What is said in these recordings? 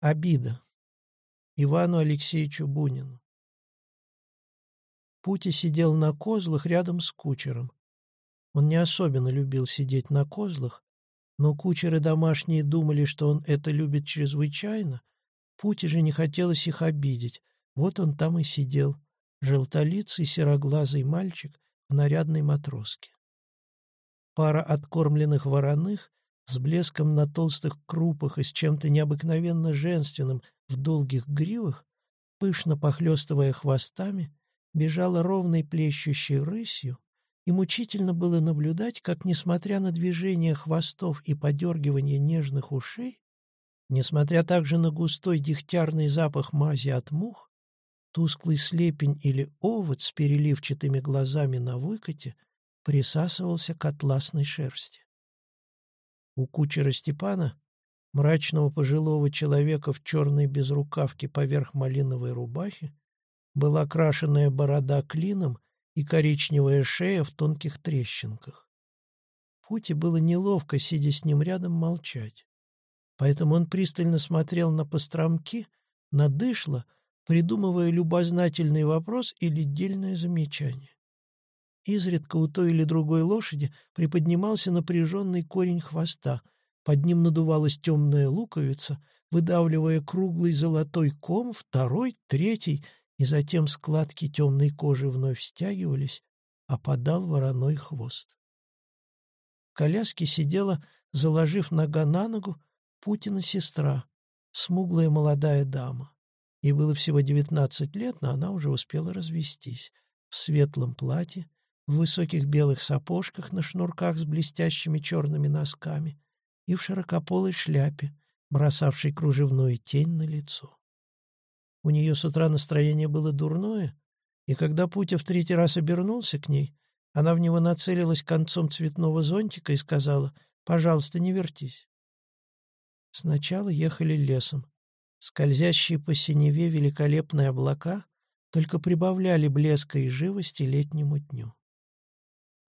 Обида. Ивану Алексеевичу Бунину. Пути сидел на козлах рядом с кучером. Он не особенно любил сидеть на козлах, но кучеры домашние думали, что он это любит чрезвычайно. Пути же не хотелось их обидеть. Вот он там и сидел, желтолицый сероглазый мальчик в нарядной матроске. Пара откормленных вороных с блеском на толстых крупах и с чем-то необыкновенно женственным в долгих гривах, пышно похлестывая хвостами, бежала ровной плещущей рысью, и мучительно было наблюдать, как, несмотря на движение хвостов и подергивание нежных ушей, несмотря также на густой дегтярный запах мази от мух, тусклый слепень или овод с переливчатыми глазами на выкате — присасывался к атласной шерсти. У кучера Степана, мрачного пожилого человека в черной безрукавке поверх малиновой рубахи, была крашеная борода клином и коричневая шея в тонких трещинках. Пути было неловко, сидя с ним рядом, молчать. Поэтому он пристально смотрел на постромки, на дышло, придумывая любознательный вопрос или дельное замечание. Изредка у той или другой лошади приподнимался напряженный корень хвоста, под ним надувалась темная луковица, выдавливая круглый золотой ком, второй, третий, и затем складки темной кожи вновь стягивались, опадал вороной хвост. В коляске сидела, заложив нога на ногу, Путина сестра, смуглая молодая дама. Ей было всего девятнадцать лет, но она уже успела развестись. В светлом платье, в высоких белых сапожках на шнурках с блестящими черными носками и в широкополой шляпе, бросавшей кружевную тень на лицо. У нее с утра настроение было дурное, и когда Путя в третий раз обернулся к ней, она в него нацелилась концом цветного зонтика и сказала «Пожалуйста, не вертись». Сначала ехали лесом. Скользящие по синеве великолепные облака только прибавляли блеска и живости летнему дню.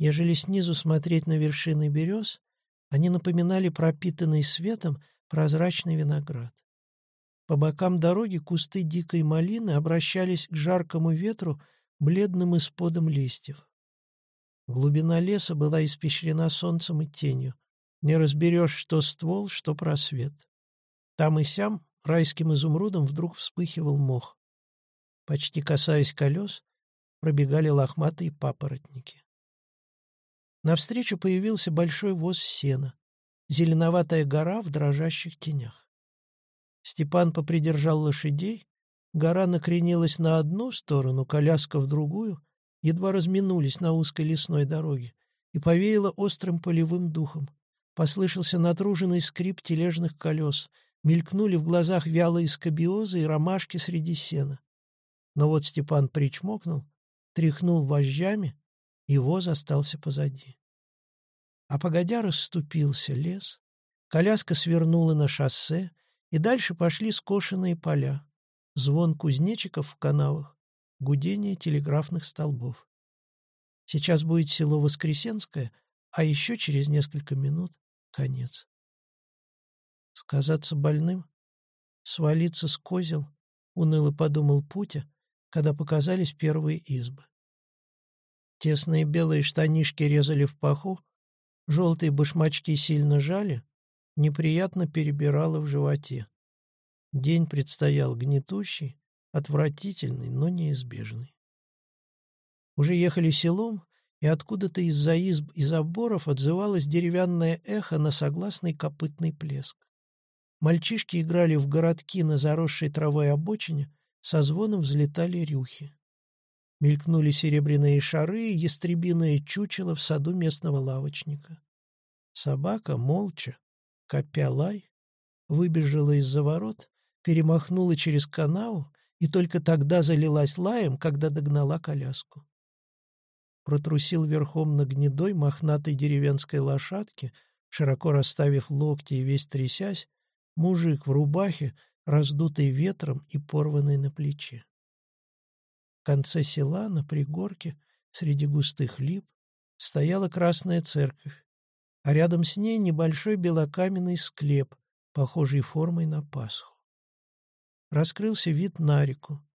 Ежели снизу смотреть на вершины берез, они напоминали пропитанный светом прозрачный виноград. По бокам дороги кусты дикой малины обращались к жаркому ветру бледным исподом листьев. Глубина леса была испещрена солнцем и тенью. Не разберешь, что ствол, что просвет. Там и сям райским изумрудом вдруг вспыхивал мох. Почти касаясь колес, пробегали лохматые папоротники. Навстречу появился большой воз сена, зеленоватая гора в дрожащих тенях. Степан попридержал лошадей, гора накренилась на одну сторону, коляска в другую, едва разминулись на узкой лесной дороге, и повеяло острым полевым духом. Послышался натруженный скрип тележных колес, мелькнули в глазах вялые скобиозы и ромашки среди сена. Но вот Степан причмокнул, тряхнул вожжами, и воз остался позади. А погодя расступился лес, коляска свернула на шоссе, и дальше пошли скошенные поля, звон кузнечиков в канавах, гудение телеграфных столбов. Сейчас будет село Воскресенское, а еще через несколько минут — конец. Сказаться больным? Свалиться с козел? — уныло подумал Путя, когда показались первые избы. Тесные белые штанишки резали в паху, желтые башмачки сильно жали, неприятно перебирало в животе. День предстоял гнетущий, отвратительный, но неизбежный. Уже ехали селом, и откуда-то из-за изб и заборов отзывалось деревянное эхо на согласный копытный плеск. Мальчишки играли в городки на заросшей травой обочине, со звоном взлетали рюхи. Мелькнули серебряные шары и ястребиное чучело в саду местного лавочника. Собака, молча, копя лай, выбежала из-за ворот, перемахнула через канаву и только тогда залилась лаем, когда догнала коляску. Протрусил верхом на гнедой мохнатой деревенской лошадке, широко расставив локти и весь трясясь, мужик в рубахе, раздутый ветром и порванный на плече. В конце села, на пригорке, среди густых лип, стояла красная церковь, а рядом с ней небольшой белокаменный склеп, похожий формой на Пасху. раскрылся вид на реку.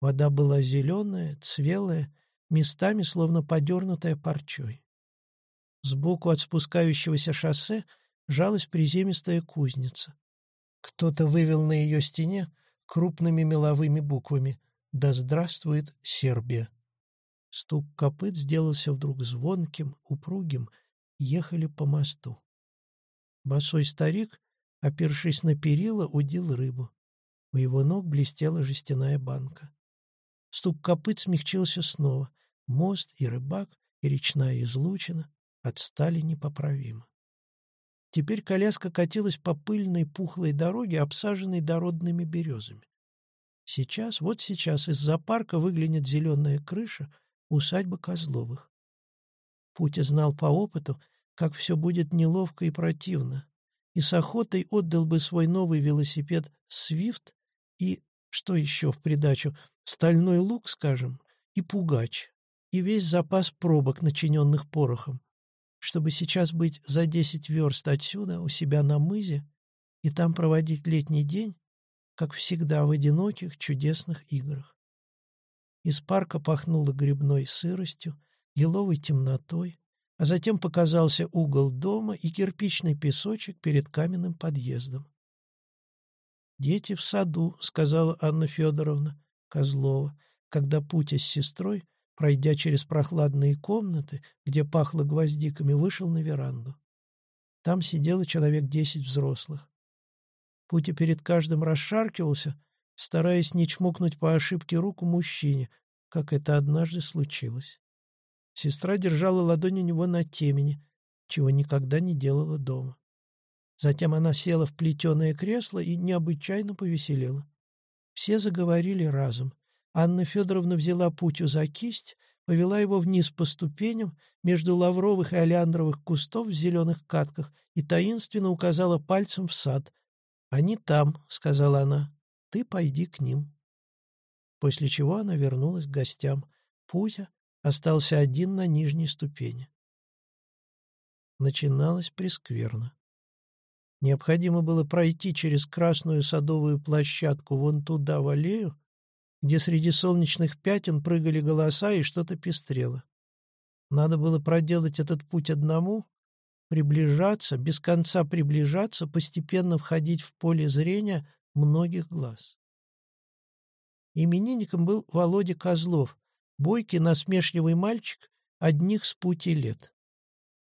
Вода была зеленая, цвелая, местами словно подернутая парчой. Сбоку от спускающегося шоссе жалась приземистая кузница. Кто-то вывел на ее стене крупными меловыми буквами «Да здравствует Сербия!». Стук копыт сделался вдруг звонким, упругим, ехали по мосту. Босой старик, опершись на перила, удил рыбу. У его ног блестела жестяная банка. Стук копыт смягчился снова. Мост и рыбак, и речная излучина отстали непоправимо. Теперь коляска катилась по пыльной пухлой дороге, обсаженной дородными березами. Сейчас, вот сейчас, из-за парка выглянет зеленая крыша усадьбы Козловых. Путя знал по опыту, как все будет неловко и противно, и с охотой отдал бы свой новый велосипед «Свифт» и, что еще в придачу, стальной лук, скажем, и пугач, и весь запас пробок, начиненных порохом, чтобы сейчас быть за десять верст отсюда, у себя на мызе, и там проводить летний день, как всегда в одиноких чудесных играх. Из парка пахнуло грибной сыростью, еловой темнотой, а затем показался угол дома и кирпичный песочек перед каменным подъездом. «Дети в саду», — сказала Анна Федоровна Козлова, когда Путя с сестрой, пройдя через прохладные комнаты, где пахло гвоздиками, вышел на веранду. Там сидело человек десять взрослых. Путя перед каждым расшаркивался, стараясь не чмокнуть по ошибке руку мужчине, как это однажды случилось. Сестра держала ладонь у него на темени, чего никогда не делала дома. Затем она села в плетеное кресло и необычайно повеселела. Все заговорили разом. Анна Федоровна взяла Путю за кисть, повела его вниз по ступеням между лавровых и олеандровых кустов в зеленых катках и таинственно указала пальцем в сад. «Они там», — сказала она, — «ты пойди к ним». После чего она вернулась к гостям. Путя остался один на нижней ступени. Начиналось прескверно. Необходимо было пройти через красную садовую площадку вон туда, в аллею, где среди солнечных пятен прыгали голоса и что-то пестрело. Надо было проделать этот путь одному, приближаться, без конца приближаться, постепенно входить в поле зрения многих глаз. Именинником был Володя Козлов, бойкий, насмешливый мальчик, одних с пути лет.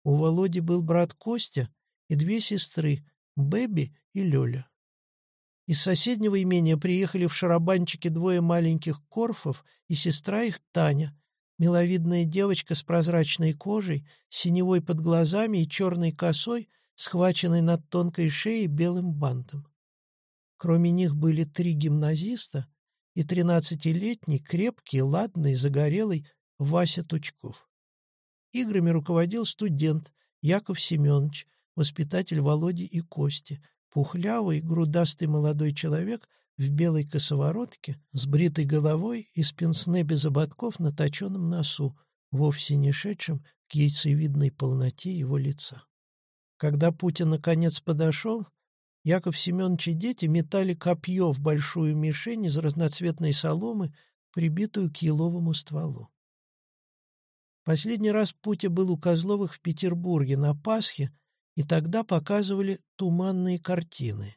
У Володи был брат Костя и две сестры, Бэби и Лёля. Из соседнего имения приехали в шарабанчике двое маленьких корфов и сестра их Таня, миловидная девочка с прозрачной кожей, синевой под глазами и черной косой, схваченной над тонкой шеей белым бантом. Кроме них были три гимназиста и тринадцатилетний, крепкий, ладный, загорелый Вася Тучков. Играми руководил студент Яков Семенович, воспитатель Володи и Кости, Пухлявый, грудастый молодой человек в белой косоворотке, с бритой головой и с пенсне без ободков на точенном носу, вовсе не шедшим к яйцевидной полноте его лица. Когда Путин наконец подошел, Яков Семенович и дети метали копье в большую мишень из разноцветной соломы, прибитую к еловому стволу. Последний раз Путя был у Козловых в Петербурге на Пасхе и тогда показывали туманные картины.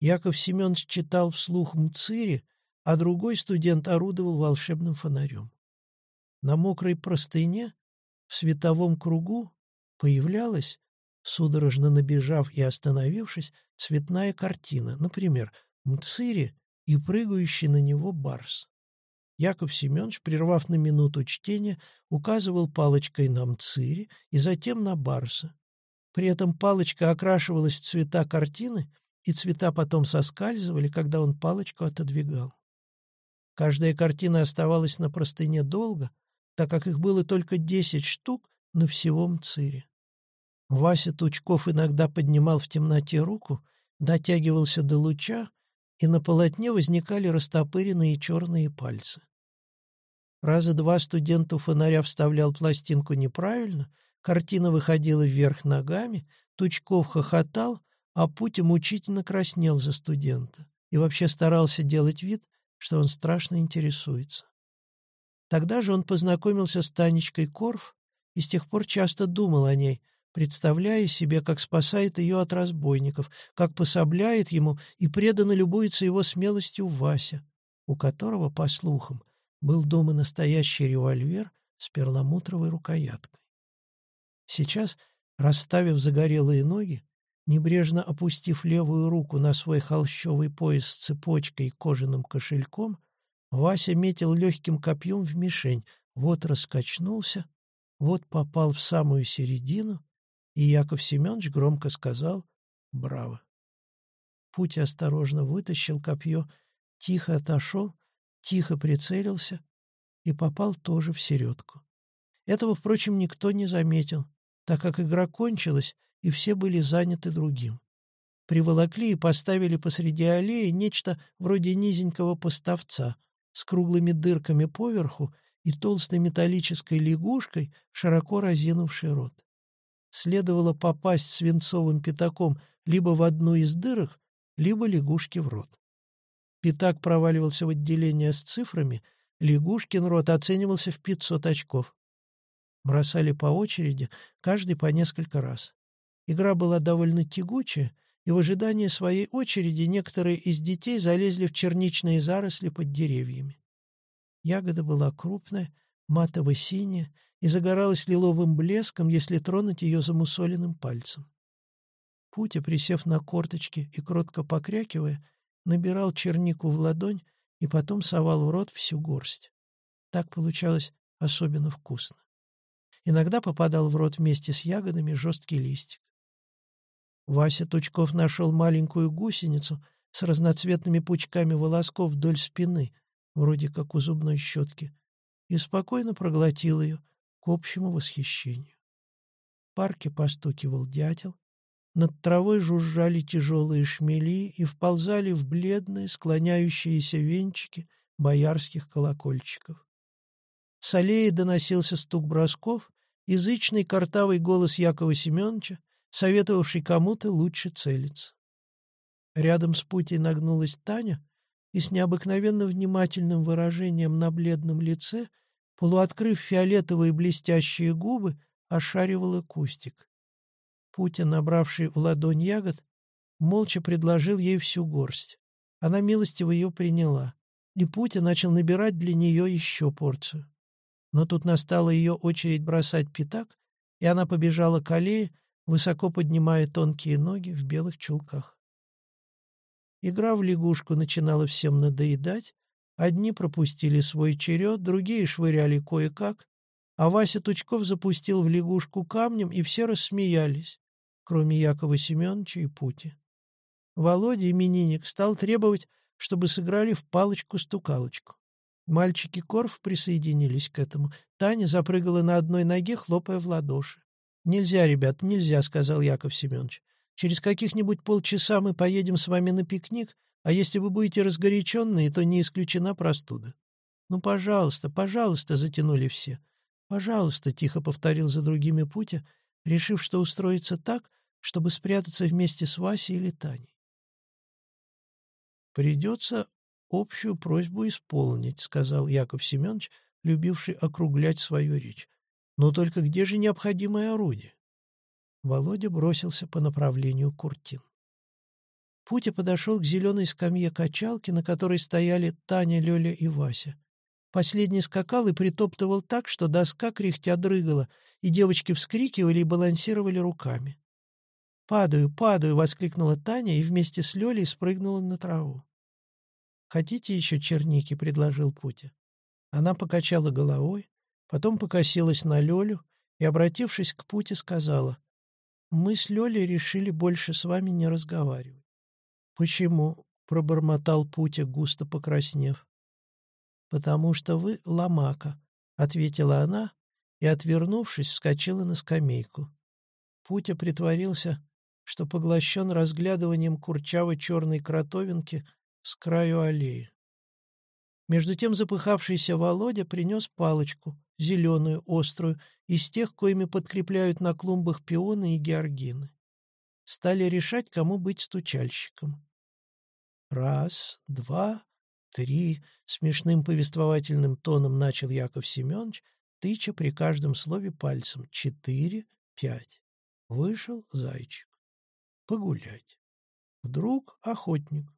Яков Семенович читал вслух Мцири, а другой студент орудовал волшебным фонарем. На мокрой простыне, в световом кругу, появлялась, судорожно набежав и остановившись, цветная картина, например, Мцири и прыгающий на него барс. Яков Семенович, прервав на минуту чтение, указывал палочкой на Мцири и затем на барса. При этом палочка окрашивалась в цвета картины, и цвета потом соскальзывали, когда он палочку отодвигал. Каждая картина оставалась на простыне долго, так как их было только десять штук на всего МЦИРе. Вася Тучков иногда поднимал в темноте руку, дотягивался до луча, и на полотне возникали растопыренные черные пальцы. Раза два студенту фонаря вставлял пластинку неправильно, Картина выходила вверх ногами, Тучков хохотал, а Путя мучительно краснел за студента. и вообще старался делать вид, что он страшно интересуется. Тогда же он познакомился с Танечкой Корф и с тех пор часто думал о ней, представляя себе, как спасает ее от разбойников, как пособляет ему и преданно любуется его смелостью Вася, у которого, по слухам, был дома настоящий револьвер с перламутровой рукояткой. Сейчас, расставив загорелые ноги, небрежно опустив левую руку на свой холщовый пояс с цепочкой и кожаным кошельком, Вася метил легким копьем в мишень, вот раскачнулся, вот попал в самую середину, и Яков Семенович громко сказал «Браво!». Путь осторожно вытащил копье, тихо отошел, тихо прицелился и попал тоже в середку. Этого, впрочем, никто не заметил, так как игра кончилась, и все были заняты другим. Приволокли и поставили посреди аллеи нечто вроде низенького поставца с круглыми дырками поверху и толстой металлической лягушкой, широко разинувший рот. Следовало попасть свинцовым пятаком либо в одну из дырок, либо лягушке в рот. Пятак проваливался в отделение с цифрами, лягушкин рот оценивался в 500 очков. Бросали по очереди, каждый по несколько раз. Игра была довольно тягучая, и в ожидании своей очереди некоторые из детей залезли в черничные заросли под деревьями. Ягода была крупная, матово-синяя и загоралась лиловым блеском, если тронуть ее замусоленным пальцем. Путя, присев на корточки и кротко покрякивая, набирал чернику в ладонь и потом совал в рот всю горсть. Так получалось особенно вкусно. Иногда попадал в рот вместе с ягодами жесткий листик. Вася Тучков нашел маленькую гусеницу с разноцветными пучками волосков вдоль спины, вроде как у зубной щетки, и спокойно проглотил ее к общему восхищению. В парке постукивал дятел, над травой жужжали тяжелые шмели и вползали в бледные, склоняющиеся венчики боярских колокольчиков. С аллеи доносился стук бросков, язычный картавый голос Якова Семеновича, советовавший кому-то лучше целиться. Рядом с путей нагнулась Таня и с необыкновенно внимательным выражением на бледном лице, полуоткрыв фиолетовые блестящие губы, ошаривала кустик. Путя, набравший в ладонь ягод, молча предложил ей всю горсть. Она милостиво ее приняла, и Путя начал набирать для нее еще порцию. Но тут настала ее очередь бросать пятак, и она побежала к аллее, высоко поднимая тонкие ноги в белых чулках. Игра в лягушку начинала всем надоедать, одни пропустили свой черед, другие швыряли кое-как, а Вася Тучков запустил в лягушку камнем, и все рассмеялись, кроме Якова Семеновича и Пути. Володя, именинник, стал требовать, чтобы сыграли в палочку-стукалочку. Мальчики Корф присоединились к этому. Таня запрыгала на одной ноге, хлопая в ладоши. «Нельзя, ребят, нельзя», — сказал Яков Семенович. «Через каких-нибудь полчаса мы поедем с вами на пикник, а если вы будете разгоряченные, то не исключена простуда». «Ну, пожалуйста, пожалуйста», — затянули все. «Пожалуйста», — тихо повторил за другими Путя, решив, что устроится так, чтобы спрятаться вместе с Васей или Таней. «Придется общую просьбу исполнить», — сказал Яков Семенович, любивший округлять свою речь. «Но только где же необходимое орудие?» Володя бросился по направлению Куртин. Путя подошел к зеленой скамье качалки, на которой стояли Таня, Лёля и Вася. Последний скакал и притоптывал так, что доска кряхтя дрыгала, и девочки вскрикивали и балансировали руками. «Падаю, падаю!» — воскликнула Таня и вместе с Лёлей спрыгнула на траву. «Хотите еще черники?» — предложил Путя. Она покачала головой, потом покосилась на Лёлю и, обратившись к Путе, сказала, «Мы с Лёлей решили больше с вами не разговаривать». «Почему?» — пробормотал Путя, густо покраснев. «Потому что вы ломака», — ответила она и, отвернувшись, вскочила на скамейку. Путя притворился, что поглощен разглядыванием курчавой черной кротовинки с краю аллеи. Между тем запыхавшийся Володя принес палочку, зеленую, острую, из тех, коими подкрепляют на клумбах пионы и георгины. Стали решать, кому быть стучальщиком. Раз, два, три, смешным повествовательным тоном начал Яков Семенович, тыча при каждом слове пальцем. Четыре, пять. Вышел зайчик. Погулять. Вдруг охотник.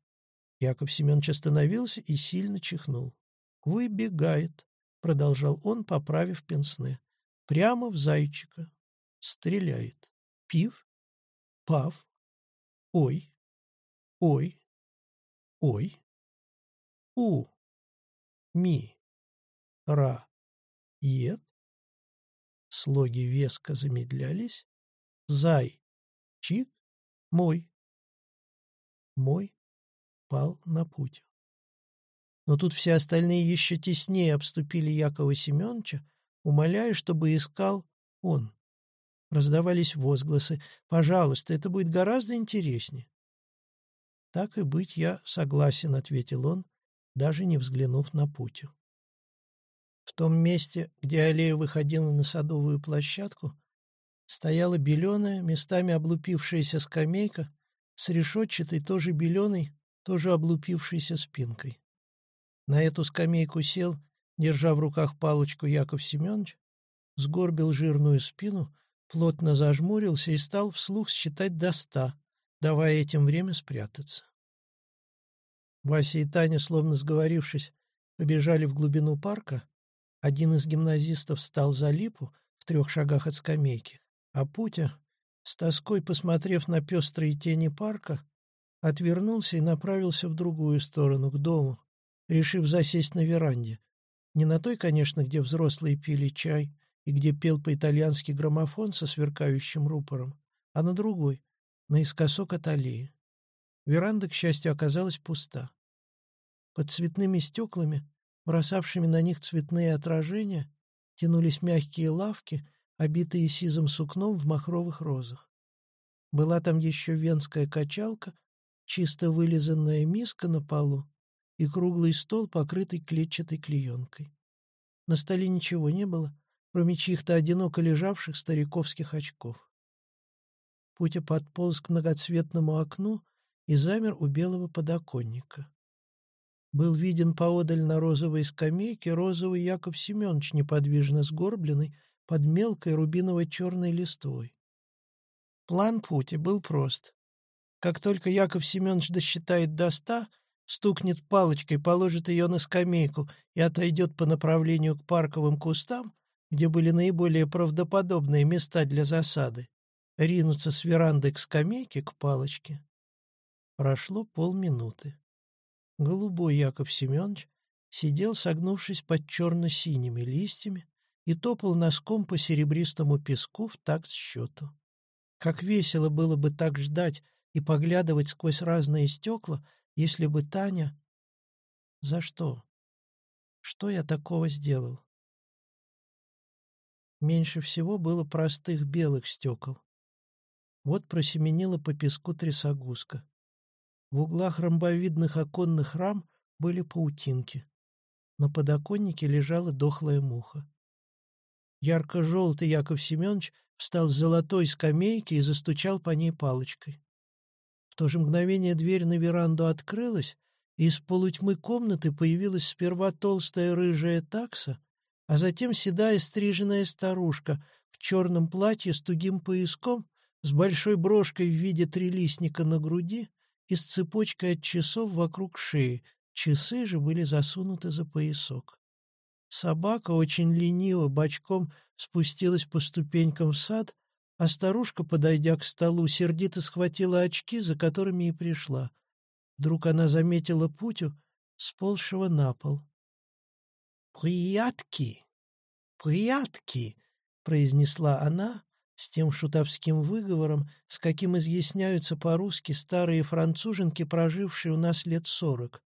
Яков Семенович остановился и сильно чихнул. «Выбегает», — продолжал он, поправив пенсне. «Прямо в зайчика. Стреляет. Пив. Пав. Ой. Ой. Ой. У. Ми. Ра. Ед. Слоги веско замедлялись. Зай. Чик. Мой. Мой пал на путь. Но тут все остальные еще теснее обступили Якова Семеновича, умоляя, чтобы искал он. Раздавались возгласы. «Пожалуйста, это будет гораздо интереснее». «Так и быть, я согласен», — ответил он, даже не взглянув на Путю. В том месте, где аллея выходила на садовую площадку, стояла беленая, местами облупившаяся скамейка с решетчатой, тоже беленой, тоже облупившейся спинкой. На эту скамейку сел, держа в руках палочку Яков Семенович, сгорбил жирную спину, плотно зажмурился и стал вслух считать до ста, давая этим время спрятаться. Вася и Таня, словно сговорившись, побежали в глубину парка. Один из гимназистов встал за липу в трех шагах от скамейки, а Путя, с тоской посмотрев на пестрые тени парка, отвернулся и направился в другую сторону, к дому, решив засесть на веранде. Не на той, конечно, где взрослые пили чай и где пел по-итальянски граммофон со сверкающим рупором, а на другой, наискосок от аллеи. Веранда, к счастью, оказалась пуста. Под цветными стеклами, бросавшими на них цветные отражения, тянулись мягкие лавки, обитые сизым сукном в махровых розах. Была там еще венская качалка, чисто вылизанная миска на полу и круглый стол, покрытый клетчатой клеенкой. На столе ничего не было, кроме чьих-то одиноко лежавших стариковских очков. Путя подполз к многоцветному окну и замер у белого подоконника. Был виден поодаль на розовой скамейке розовый Яков Семенович, неподвижно сгорбленный, под мелкой рубиново-черной листвой. План Пути был прост. Как только Яков Семенович досчитает до ста, стукнет палочкой, положит ее на скамейку и отойдет по направлению к парковым кустам, где были наиболее правдоподобные места для засады, ринуться с веранды к скамейке, к палочке. Прошло полминуты. Голубой Яков Семенович сидел, согнувшись под черно-синими листьями, и топал носком по серебристому песку в такт счету. Как весело было бы так ждать и поглядывать сквозь разные стекла, если бы Таня... За что? Что я такого сделал? Меньше всего было простых белых стекол. Вот просеменила по песку трясогузка. В углах ромбовидных оконных рам были паутинки. На подоконнике лежала дохлая муха. Ярко-желтый Яков Семенович встал с золотой скамейки и застучал по ней палочкой. В то же мгновение дверь на веранду открылась, и из полутьмы комнаты появилась сперва толстая рыжая такса, а затем седая стриженная старушка в черном платье с тугим пояском, с большой брошкой в виде трилистника на груди и с цепочкой от часов вокруг шеи, часы же были засунуты за поясок. Собака очень лениво бочком спустилась по ступенькам в сад, а старушка, подойдя к столу, сердито схватила очки, за которыми и пришла. Вдруг она заметила Путю, сползшего на пол. «Приятки! Приятки!» — произнесла она, с тем шутовским выговором, с каким изъясняются по-русски старые француженки, прожившие у нас лет сорок.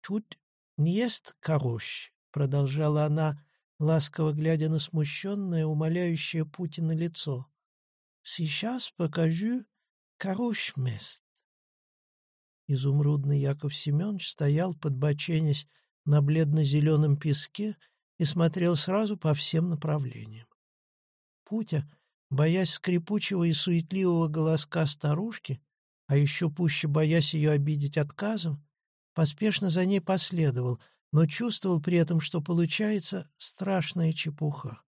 «Тут не есть корощ», — продолжала она, ласково глядя на смущенное, умоляющее Путина лицо. «Сейчас покажу корощ мест». Изумрудный Яков Семенович стоял, подбоченясь на бледно-зеленом песке и смотрел сразу по всем направлениям. Путя, боясь скрипучего и суетливого голоска старушки, а еще пуще боясь ее обидеть отказом, поспешно за ней последовал, но чувствовал при этом, что получается страшная чепуха.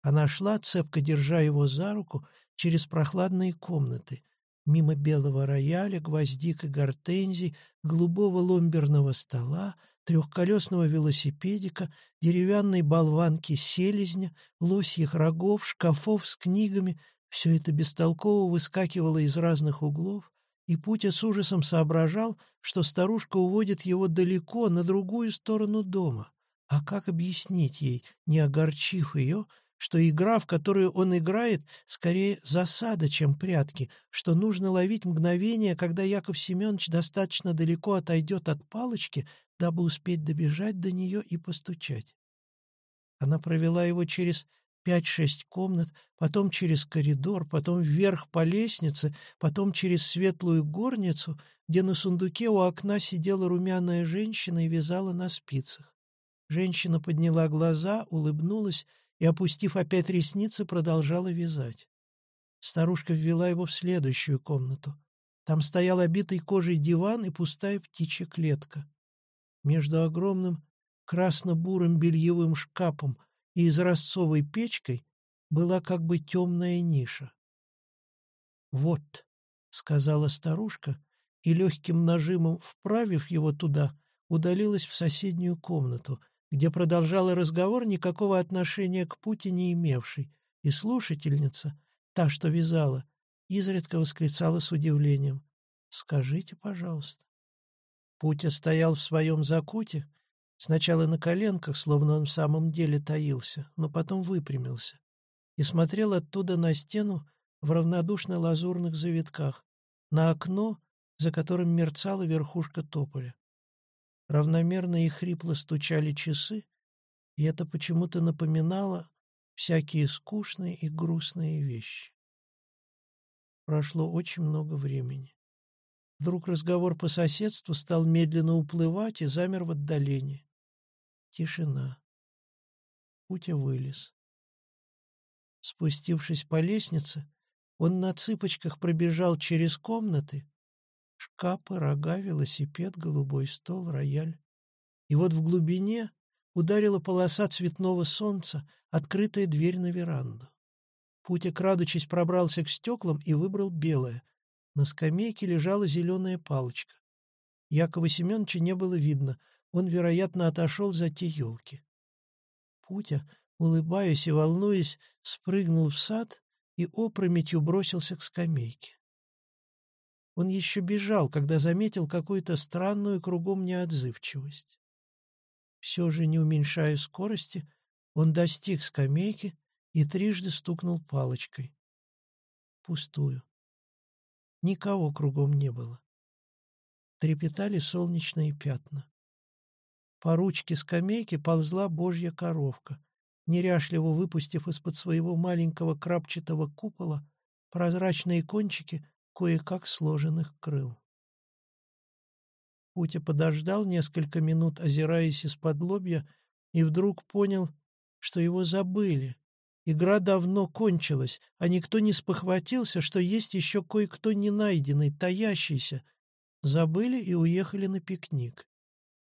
Она шла, цепко держа его за руку, через прохладные комнаты, мимо белого рояля, гвоздик и гортензий, голубого ломберного стола, трехколесного велосипедика, деревянной болванки селезня, лосьих рогов, шкафов с книгами — все это бестолково выскакивало из разных углов, и Путя с ужасом соображал, что старушка уводит его далеко, на другую сторону дома. А как объяснить ей, не огорчив ее, что игра, в которую он играет, скорее засада, чем прятки, что нужно ловить мгновение, когда Яков Семенович достаточно далеко отойдет от палочки, дабы успеть добежать до нее и постучать. Она провела его через пять-шесть комнат, потом через коридор, потом вверх по лестнице, потом через светлую горницу, где на сундуке у окна сидела румяная женщина и вязала на спицах. Женщина подняла глаза, улыбнулась и, опустив опять ресницы, продолжала вязать. Старушка ввела его в следующую комнату. Там стоял обитый кожей диван и пустая птичья клетка. Между огромным красно-бурым бельевым шкафом и изразцовой печкой была как бы темная ниша. «Вот», — сказала старушка, и легким нажимом, вправив его туда, удалилась в соседнюю комнату, где продолжала разговор, никакого отношения к пути не имевший, и слушательница, та, что вязала, изредка восклицала с удивлением. «Скажите, пожалуйста». Путя стоял в своем закуте, сначала на коленках, словно он в самом деле таился, но потом выпрямился, и смотрел оттуда на стену в равнодушно-лазурных завитках, на окно, за которым мерцала верхушка тополя. Равномерно и хрипло стучали часы, и это почему-то напоминало всякие скучные и грустные вещи. Прошло очень много времени. Вдруг разговор по соседству стал медленно уплывать и замер в отдалении. Тишина. Путя вылез. Спустившись по лестнице, он на цыпочках пробежал через комнаты, Шкапы, рога, велосипед, голубой стол, рояль. И вот в глубине ударила полоса цветного солнца, открытая дверь на веранду. Путя, крадучись, пробрался к стеклам и выбрал белое. На скамейке лежала зеленая палочка. Якова Семеновича не было видно, он, вероятно, отошел за те елки. Путя, улыбаясь и волнуясь, спрыгнул в сад и опрометью бросился к скамейке. Он еще бежал, когда заметил какую-то странную кругом неотзывчивость. Все же, не уменьшая скорости, он достиг скамейки и трижды стукнул палочкой. Пустую. Никого кругом не было. Трепетали солнечные пятна. По ручке скамейки ползла божья коровка, неряшливо выпустив из-под своего маленького крапчатого купола прозрачные кончики кое-как сложенных крыл. Путя подождал несколько минут, озираясь из-под лобья, и вдруг понял, что его забыли. Игра давно кончилась, а никто не спохватился, что есть еще кое-кто не найденный, таящийся. Забыли и уехали на пикник.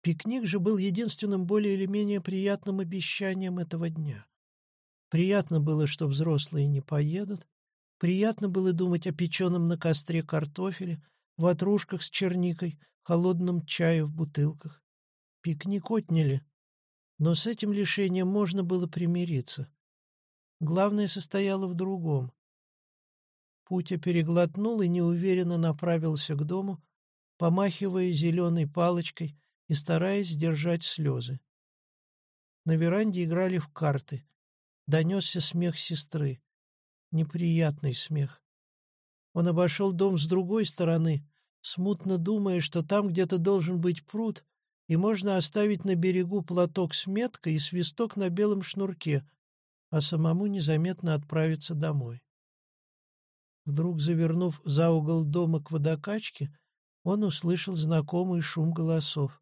Пикник же был единственным более или менее приятным обещанием этого дня. Приятно было, что взрослые не поедут, Приятно было думать о печеном на костре картофеле, ватрушках с черникой, холодном чае в бутылках. Пикник отняли, но с этим лишением можно было примириться. Главное состояло в другом. Путя переглотнул и неуверенно направился к дому, помахивая зеленой палочкой и стараясь сдержать слезы. На веранде играли в карты. Донесся смех сестры неприятный смех. Он обошел дом с другой стороны, смутно думая, что там где-то должен быть пруд, и можно оставить на берегу платок с меткой и свисток на белом шнурке, а самому незаметно отправиться домой. Вдруг, завернув за угол дома к водокачке, он услышал знакомый шум голосов.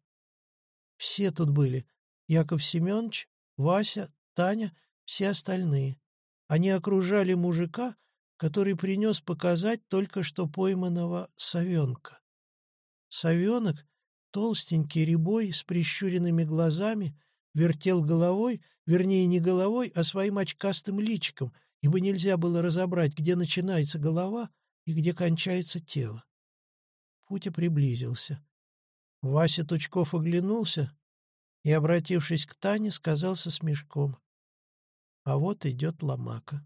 Все тут были — Яков Семенович, Вася, Таня, все остальные. Они окружали мужика, который принес показать только что пойманного совенка. Совенок, толстенький рябой, с прищуренными глазами, вертел головой, вернее, не головой, а своим очкастым личиком, ибо нельзя было разобрать, где начинается голова и где кончается тело. Путя приблизился. Вася Тучков оглянулся и, обратившись к Тане, сказал со смешком. А вот идет ломака.